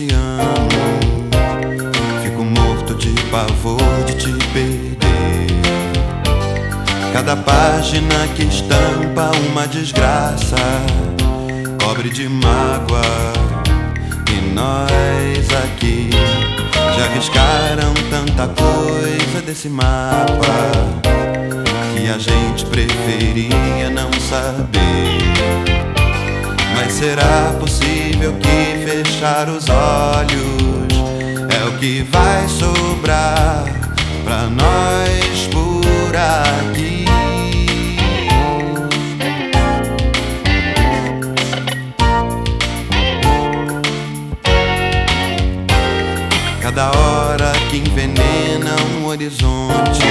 oceano. Fico morto de pavor de te perder. Cada página que estampa uma desgraça cobre de mágoa. E nós aqui já arriscaram tanta coisa desse mapa que a gente preferia não saber. Mas será possível que fechar os olhos é o que vai sobrar pra nós por aqui? Cada hora que envenena um horizonte,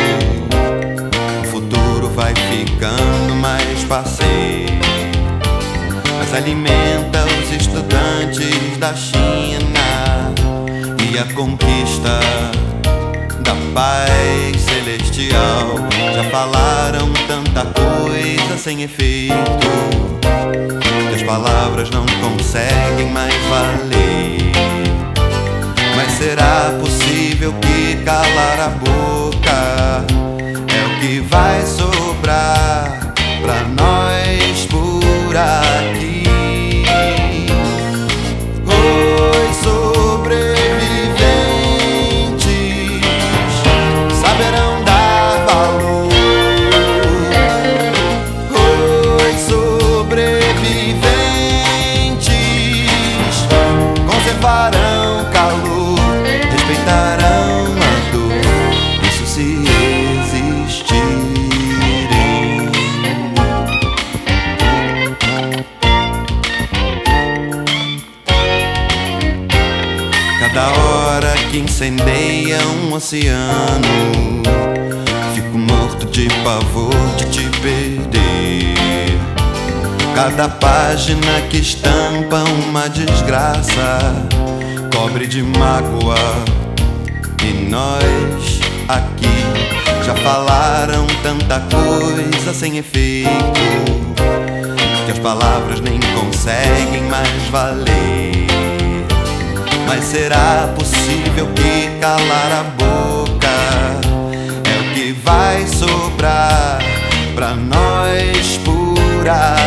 o futuro vai ficando mais passeio mas alimenta da China e a conquista da paz celestial. Já falaram tanta coisa sem efeito que as palavras não conseguem mais valer. Mas será possível que calar a boca é o que vai sobrar que incendeia um oceano, fico morto de pavor de te perder. Cada página que estampa uma desgraça, cobre de mágoa. E nós aqui já falaram tanta coisa sem efeito que as palavras nem conseguem mais valer. Mas será possível que calar a boca é o que vai sobrar pra nós por aí?